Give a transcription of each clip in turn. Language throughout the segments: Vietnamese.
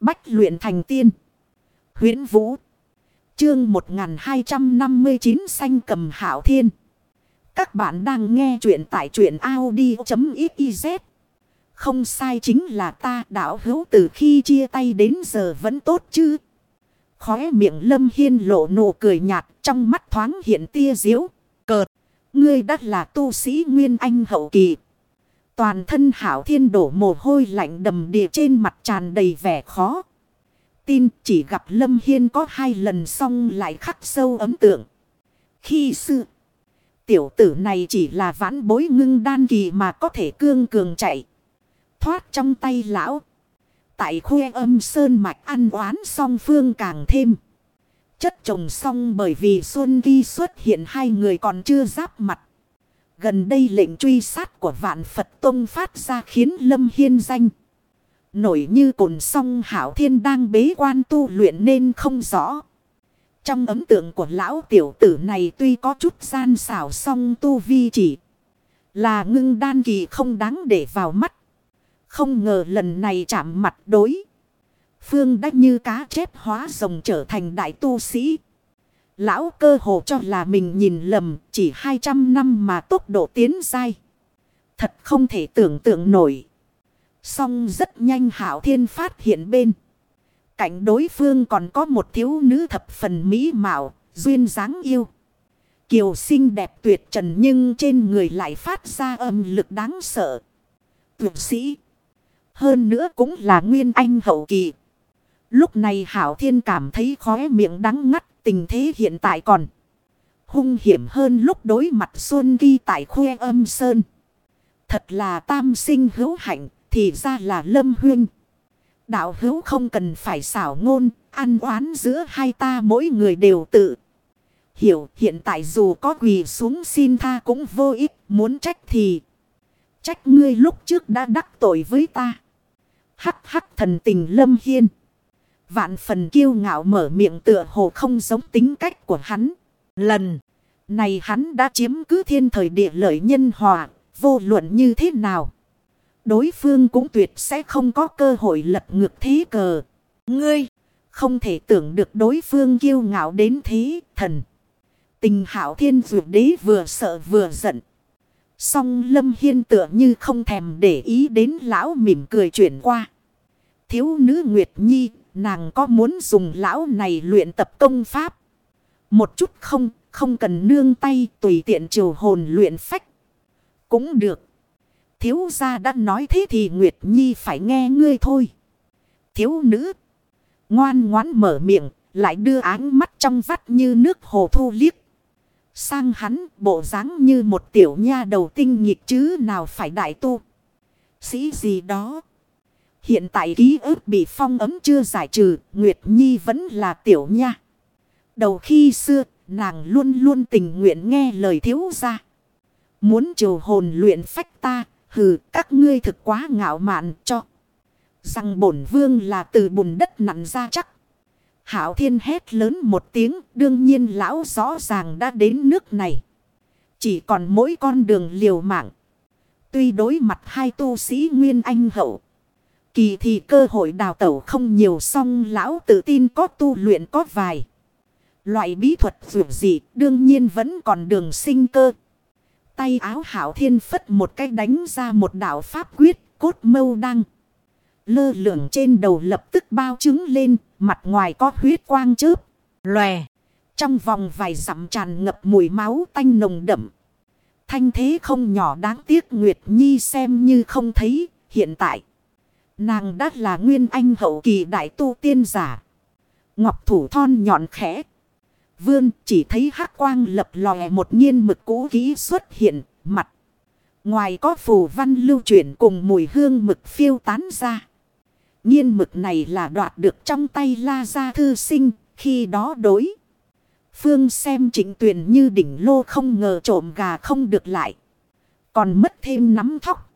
Bách luyện thành tiên. huyễn Vũ. Chương 1259 xanh cầm hảo thiên. Các bạn đang nghe truyện tại truyện Audi.xyz. Không sai chính là ta đảo hữu từ khi chia tay đến giờ vẫn tốt chứ. Khóe miệng lâm hiên lộ nụ cười nhạt, trong mắt thoáng hiện tia diễu. Cợt. Ngươi đắt là tu sĩ Nguyên Anh hậu kỳ. Toàn thân hảo thiên đổ mồ hôi lạnh đầm địa trên mặt tràn đầy vẻ khó. Tin chỉ gặp Lâm Hiên có hai lần xong lại khắc sâu ấm tượng. Khi xưa, tiểu tử này chỉ là vãn bối ngưng đan kỳ mà có thể cương cường chạy. Thoát trong tay lão. Tại khuê âm sơn mạch ăn oán song phương càng thêm. Chất trồng xong bởi vì Xuân Ghi xuất hiện hai người còn chưa giáp mặt. Gần đây lệnh truy sát của vạn Phật Tông phát ra khiến Lâm Hiên danh. Nổi như cồn song hảo thiên đang bế quan tu luyện nên không rõ. Trong ấn tượng của lão tiểu tử này tuy có chút gian xảo song tu vi chỉ là ngưng đan kỳ không đáng để vào mắt. Không ngờ lần này chạm mặt đối. Phương đã như cá chép hóa rồng trở thành đại tu sĩ. Lão cơ hồ cho là mình nhìn lầm chỉ 200 năm mà tốc độ tiến dai. Thật không thể tưởng tượng nổi. Song rất nhanh hảo thiên phát hiện bên. Cạnh đối phương còn có một thiếu nữ thập phần mỹ mạo, duyên dáng yêu. Kiều xinh đẹp tuyệt trần nhưng trên người lại phát ra âm lực đáng sợ. Tuyệt sĩ. Hơn nữa cũng là nguyên anh hậu kỳ. Lúc này Hảo Thiên cảm thấy khóe miệng đắng ngắt tình thế hiện tại còn. Hung hiểm hơn lúc đối mặt Xuân Ghi tại khuê âm sơn. Thật là tam sinh hữu hạnh thì ra là lâm huyên. Đạo hữu không cần phải xảo ngôn, ăn oán giữa hai ta mỗi người đều tự. Hiểu hiện tại dù có quỳ xuống xin tha cũng vô ích, muốn trách thì trách ngươi lúc trước đã đắc tội với ta. Hắc hắc thần tình lâm hiên. Vạn phần kiêu ngạo mở miệng tựa hồ không giống tính cách của hắn. Lần này hắn đã chiếm cứ thiên thời địa lợi nhân hòa, vô luận như thế nào. Đối phương cũng tuyệt sẽ không có cơ hội lật ngược thế cờ. Ngươi, không thể tưởng được đối phương kiêu ngạo đến thế, thần. Tình hảo thiên dụ đế vừa sợ vừa giận. Song lâm hiên tựa như không thèm để ý đến lão mỉm cười chuyển qua. Thiếu nữ Nguyệt Nhi, nàng có muốn dùng lão này luyện tập công pháp? Một chút không, không cần nương tay tùy tiện triều hồn luyện phách. Cũng được. Thiếu gia đã nói thế thì Nguyệt Nhi phải nghe ngươi thôi. Thiếu nữ. Ngoan ngoãn mở miệng. Lại đưa áng mắt trong vắt như nước hồ thu liếc. Sang hắn bộ dáng như một tiểu nha đầu tinh nghịch chứ nào phải đại tu. Sĩ gì đó. Hiện tại ký ức bị phong ấm chưa giải trừ. Nguyệt Nhi vẫn là tiểu nha. Đầu khi xưa nàng luôn luôn tình nguyện nghe lời thiếu gia. Muốn triều hồn luyện phách ta Hừ, các ngươi thực quá ngạo mạn cho. Rằng bổn vương là từ bùn đất nặn ra chắc. Hảo thiên hét lớn một tiếng, đương nhiên lão rõ ràng đã đến nước này. Chỉ còn mỗi con đường liều mạng. Tuy đối mặt hai tu sĩ Nguyên Anh hậu. Kỳ thì cơ hội đào tẩu không nhiều song lão tự tin có tu luyện có vài. Loại bí thuật dù gì đương nhiên vẫn còn đường sinh cơ tay áo hảo thiên phất một cái đánh ra một đạo pháp quyết cốt mâu đăng. Lơ lửng trên đầu lập tức bao trứng lên, mặt ngoài có huyết quang chớp, lòe. Trong vòng vài dặm tràn ngập mùi máu tanh nồng đậm. Thanh thế không nhỏ đáng tiếc Nguyệt Nhi xem như không thấy, hiện tại. Nàng đã là nguyên anh hậu kỳ đại tu tiên giả. Ngọc thủ thon nhọn khẽ vươn chỉ thấy hắc quang lập lòe một nhiên mực cũ kỹ xuất hiện, mặt. Ngoài có phù văn lưu chuyển cùng mùi hương mực phiêu tán ra. Nhiên mực này là đoạt được trong tay la gia thư sinh, khi đó đối. Phương xem trịnh tuyển như đỉnh lô không ngờ trộm gà không được lại. Còn mất thêm nắm thóc.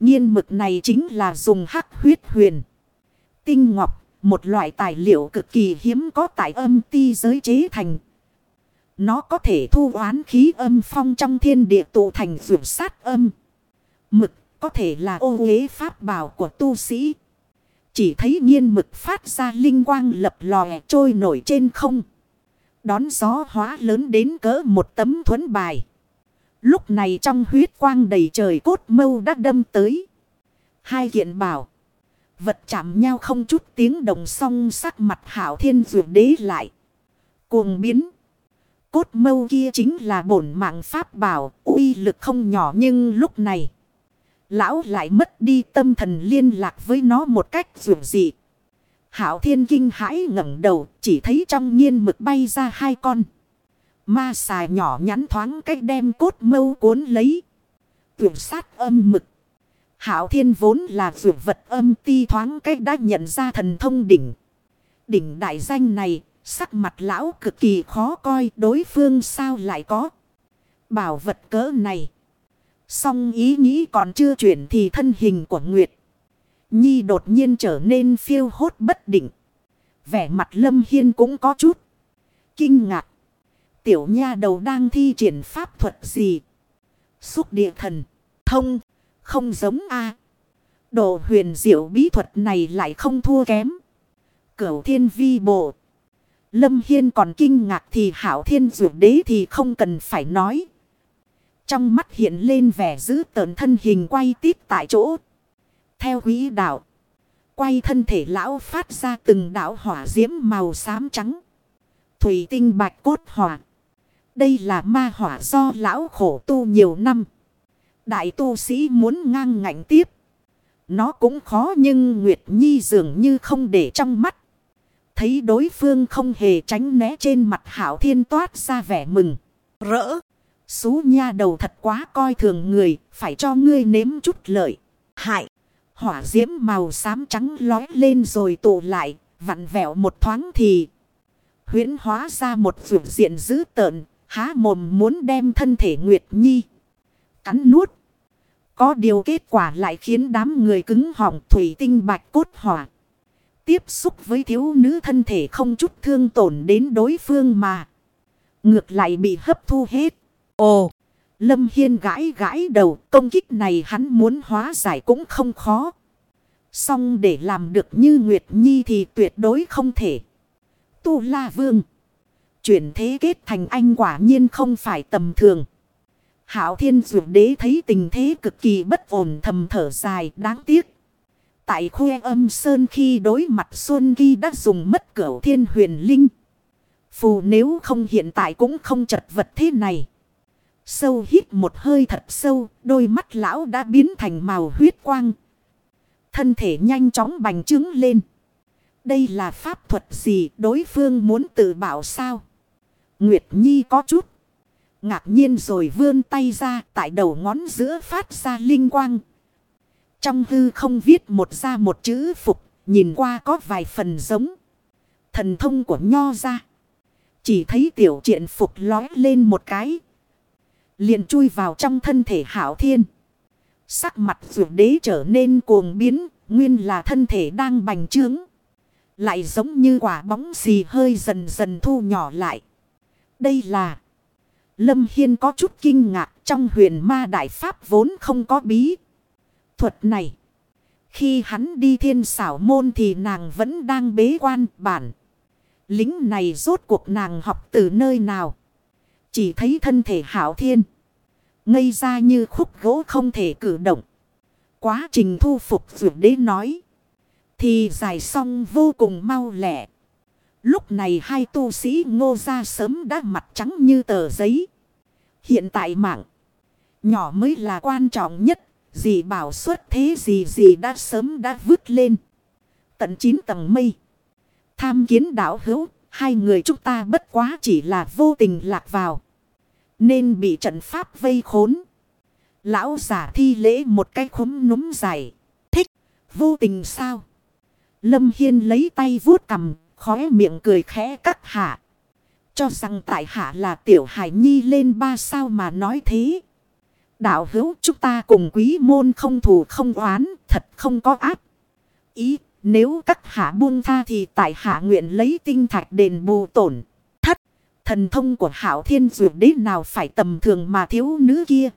Nhiên mực này chính là dùng hắc huyết huyền. Tinh ngọc, một loại tài liệu cực kỳ hiếm có tại âm ti giới chế thành. Nó có thể thu oán khí âm phong trong thiên địa tụ thành vượt sát âm. Mực có thể là ô uế pháp bảo của tu sĩ. Chỉ thấy nhiên mực phát ra linh quang lập lòe trôi nổi trên không. Đón gió hóa lớn đến cỡ một tấm thuẫn bài. Lúc này trong huyết quang đầy trời cốt mâu đã đâm tới. Hai kiện bảo. Vật chạm nhau không chút tiếng đồng song sắc mặt hảo thiên dụ đế lại. Cuồng biến. Cốt mâu kia chính là bổn mạng pháp bảo, uy lực không nhỏ nhưng lúc này. Lão lại mất đi tâm thần liên lạc với nó một cách dù dị. Hảo thiên kinh hãi ngẩng đầu, chỉ thấy trong nhiên mực bay ra hai con. Ma xài nhỏ nhắn thoáng cách đem cốt mâu cuốn lấy. Tuyển sát âm mực. Hảo thiên vốn là vượt vật âm ti thoáng cách đã nhận ra thần thông đỉnh. Đỉnh đại danh này, sắc mặt lão cực kỳ khó coi đối phương sao lại có. Bảo vật cỡ này. Song ý nghĩ còn chưa chuyển thì thân hình của Nguyệt. Nhi đột nhiên trở nên phiêu hốt bất định. Vẻ mặt Lâm Hiên cũng có chút. Kinh ngạc. Tiểu nha đầu đang thi triển pháp thuật gì? Xúc địa thần. Thông. Không giống A. Độ huyền diệu bí thuật này lại không thua kém. Cửu thiên vi bộ. Lâm Hiên còn kinh ngạc thì hảo thiên dụ đế thì không cần phải nói. Trong mắt hiện lên vẻ giữ tợn thân hình quay tít tại chỗ. Theo quý đạo. Quay thân thể lão phát ra từng đạo hỏa diễm màu xám trắng. Thủy tinh bạch cốt hỏa. Đây là ma hỏa do lão khổ tu nhiều năm. Đại tu sĩ muốn ngang ngạnh tiếp. Nó cũng khó nhưng Nguyệt Nhi dường như không để trong mắt. Thấy đối phương không hề tránh né trên mặt hảo thiên toát ra vẻ mừng. Rỡ. Xú nha đầu thật quá coi thường người. Phải cho ngươi nếm chút lợi. Hại. Hỏa diễm màu xám trắng lói lên rồi tụ lại. Vặn vẹo một thoáng thì. huyễn hóa ra một vượt diện dữ tợn. Há mồm muốn đem thân thể Nguyệt Nhi. Cắn nuốt. Có điều kết quả lại khiến đám người cứng họng thủy tinh bạch cốt hỏa. Tiếp xúc với thiếu nữ thân thể không chút thương tổn đến đối phương mà. Ngược lại bị hấp thu hết. Ồ! Lâm Hiên gãi gãi đầu, công kích này hắn muốn hóa giải cũng không khó. Xong để làm được như Nguyệt Nhi thì tuyệt đối không thể. Tu La Vương. Chuyển thế kết thành anh quả nhiên không phải tầm thường. Hảo Thiên Dụ Đế thấy tình thế cực kỳ bất ổn thầm thở dài đáng tiếc. Tại khuê âm sơn khi đối mặt Xuân Ghi đã dùng mất cửu thiên huyền linh. Phù nếu không hiện tại cũng không chật vật thế này. Sâu hít một hơi thật sâu, đôi mắt lão đã biến thành màu huyết quang. Thân thể nhanh chóng bành trướng lên. Đây là pháp thuật gì đối phương muốn tự bảo sao? Nguyệt Nhi có chút. Ngạc nhiên rồi vươn tay ra tại đầu ngón giữa phát ra linh quang. Trong hư không viết một ra một chữ phục, nhìn qua có vài phần giống. Thần thông của nho ra. Chỉ thấy tiểu triện phục lói lên một cái. Liền chui vào trong thân thể hảo thiên. Sắc mặt dù đế trở nên cuồng biến, nguyên là thân thể đang bành trướng. Lại giống như quả bóng xì hơi dần dần thu nhỏ lại. Đây là... Lâm Hiên có chút kinh ngạc, trong huyền ma đại pháp vốn không có bí. Thuật này. Khi hắn đi thiên xảo môn thì nàng vẫn đang bế quan, bản. Lính này rốt cuộc nàng học từ nơi nào. Chỉ thấy thân thể hảo thiên. Ngây ra như khúc gỗ không thể cử động. Quá trình thu phục vượt đế nói. Thì dài xong vô cùng mau lẹ. Lúc này hai tu sĩ ngô ra sớm đã mặt trắng như tờ giấy. Hiện tại mạng. Nhỏ mới là quan trọng nhất. Gì bảo xuất thế gì gì đã sớm đã vứt lên. Tận 9 tầng mây. Tham kiến đảo hữu. Hai người chúng ta bất quá chỉ là vô tình lạc vào. Nên bị trận pháp vây khốn. Lão giả thi lễ một cái khúm núm dài. Thích. Vô tình sao? Lâm Hiên lấy tay vuốt cầm. Khóe miệng cười khẽ cắt hạ. Cho rằng tại hạ là tiểu hải nhi lên ba sao mà nói thế. Đạo hữu chúng ta cùng quý môn không thù không oán, thật không có áp Ý, nếu các hạ buông tha thì tại hạ nguyện lấy tinh thạch đền bù tổn. Thất, thần thông của hảo thiên dược đế nào phải tầm thường mà thiếu nữ kia.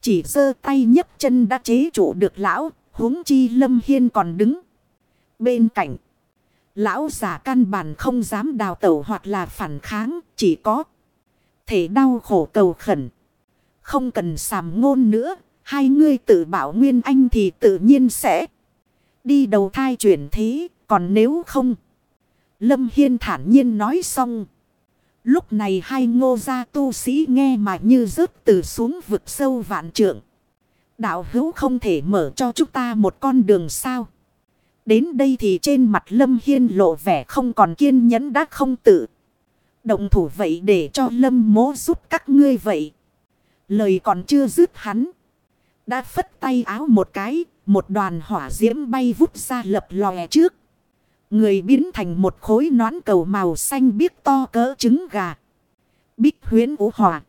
Chỉ giơ tay nhấc chân đã chế trụ được lão, huống chi lâm hiên còn đứng. Bên cạnh. Lão giả căn bản không dám đào tẩu hoặc là phản kháng. Chỉ có thể đau khổ cầu khẩn. Không cần sàm ngôn nữa. Hai ngươi tự bảo nguyên anh thì tự nhiên sẽ đi đầu thai chuyển thế. Còn nếu không. Lâm Hiên thản nhiên nói xong. Lúc này hai ngô gia tu sĩ nghe mà như rớt từ xuống vực sâu vạn trượng. Đạo hữu không thể mở cho chúng ta một con đường sao. Đến đây thì trên mặt Lâm Hiên lộ vẻ không còn kiên nhẫn đã không tự. Động thủ vậy để cho Lâm mố giúp các ngươi vậy. Lời còn chưa dứt hắn. Đã phất tay áo một cái, một đoàn hỏa diễm bay vút ra lập lòe trước. Người biến thành một khối nón cầu màu xanh biếc to cỡ trứng gà. Bích huyến ủ hỏa.